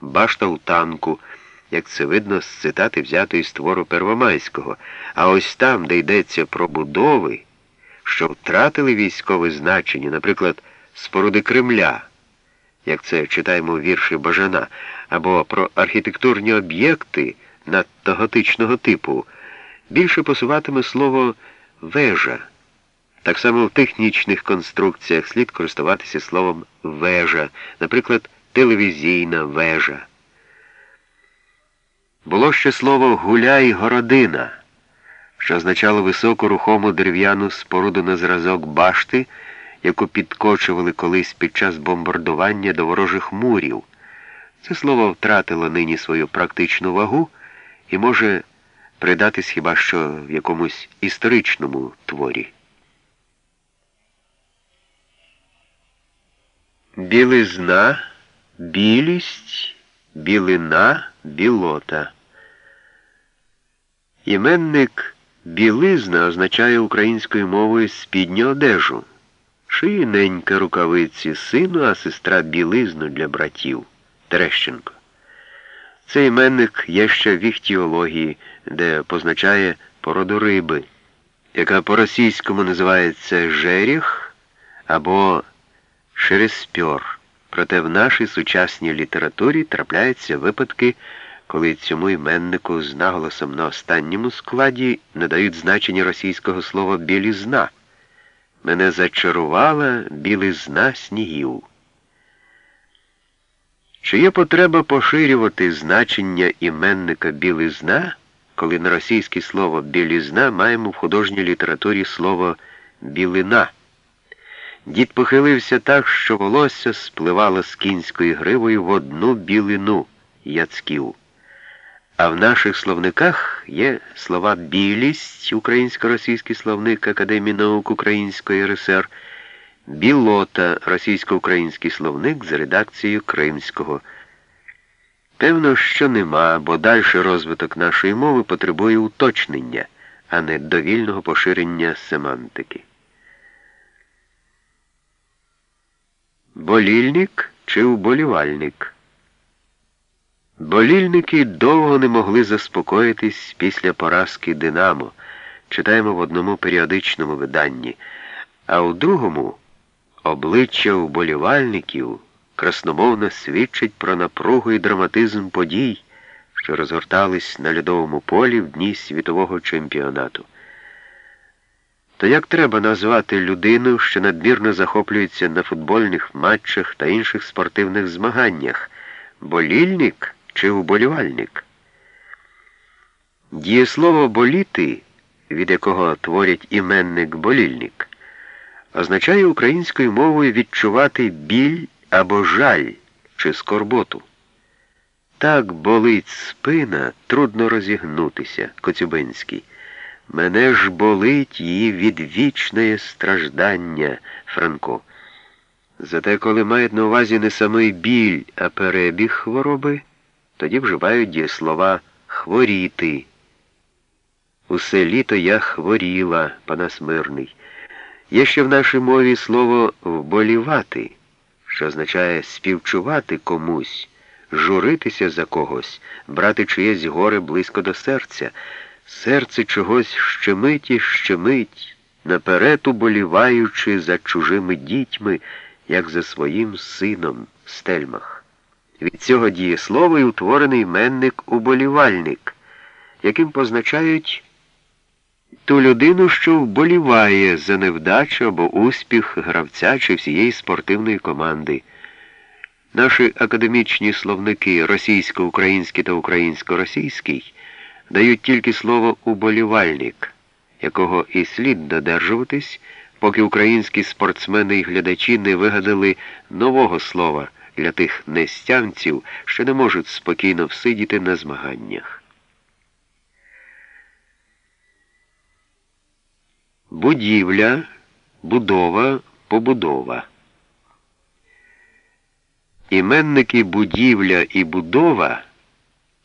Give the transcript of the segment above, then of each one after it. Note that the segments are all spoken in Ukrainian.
башта у танку, як це видно з цитати взятої з твору Первомайського. А ось там, де йдеться про будови, що втратили військове значення, наприклад, споруди Кремля, як це читаємо в вірші Бажана, або про архітектурні об'єкти надто готичного типу, більше посуватиме слово вежа. Так само в технічних конструкціях слід користуватися словом вежа, наприклад, телевізійна вежа. Було ще слово гуляй городина, що означало високу рухому дерев'яну споруду на зразок башти, яку підкочували колись під час бомбардування до ворожих мурів. Це слово втратило нині свою практичну вагу і може придатись хіба що в якомусь історичному творі. Білизна, білість, білина, білота. Іменник білизна означає українською мовою спідню одежу. Шиїненька рукавиці сину, а сестра білизну для братів. Терещенко. Цей іменник є ще в іхтіології, де позначає породу риби, яка по-російському називається жеріх або шереспьор. Проте в нашій сучасній літературі трапляються випадки, коли цьому іменнику з наголосом на останньому складі надають значення російського слова білізна. Мене зачарувала білизна снігів. Чи є потреба поширювати значення іменника білизна, коли на російське слово білізна маємо в художній літературі слово білина? Дід похилився так, що волосся спливало з кінською гривою в одну білину яцьків. А в наших словниках є слова білість, українсько-російський словник Академії наук Української РСР, білота, російсько-український словник за редакцією Кримського. Певно, що нема, бо дальший розвиток нашої мови потребує уточнення, а не довільного поширення семантики. Болільник чи уболівальник? Болільники довго не могли заспокоїтись після поразки Динамо, читаємо в одному періодичному виданні, а у другому обличчя уболівальників красномовно свідчить про напругу і драматизм подій, що розгортались на льодовому полі в дні світового чемпіонату. То як треба назвати людину, що надмірно захоплюється на футбольних матчах та інших спортивних змаганнях? Болільник чи уболівальник? Дієслово боліти, від якого творять іменник болільник, означає українською мовою відчувати біль або жаль чи скорботу. Так болить спина, трудно розігнутися, Коцюбинський. Мене ж болить її відвічне страждання, Франко. Зате, коли мають на увазі не самий біль, а перебіг хвороби, тоді вживають дієслова хворіти. Усе літо я хворіла, Панас Мирний. Є ще в нашій мові слово вболівати, що означає співчувати комусь, журитися за когось, брати чиєсь горе близько до серця. Серце чогось щемить і щемить, наперед уболіваючи за чужими дітьми, як за своїм сином стельмах. Від цього дієслова й утворений іменник уболівальник, яким позначають ту людину, що вболіває за невдачу або успіх гравця чи всієї спортивної команди. Наші академічні словники російсько-український та українсько-російський дають тільки слово уболівальник, якого і слід додержуватись, поки українські спортсмени і глядачі не вигадали нового слова для тих нестямців, що не можуть спокійно всидіти на змаганнях. Будівля, будова, побудова. Іменники будівля і будова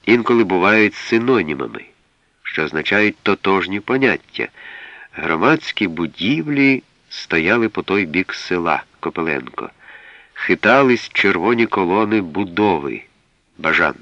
інколи бувають синонімами, що означають тотожні поняття. Громадські будівлі стояли по той бік села Копеленко, хитались червоні колони будови. Бажан.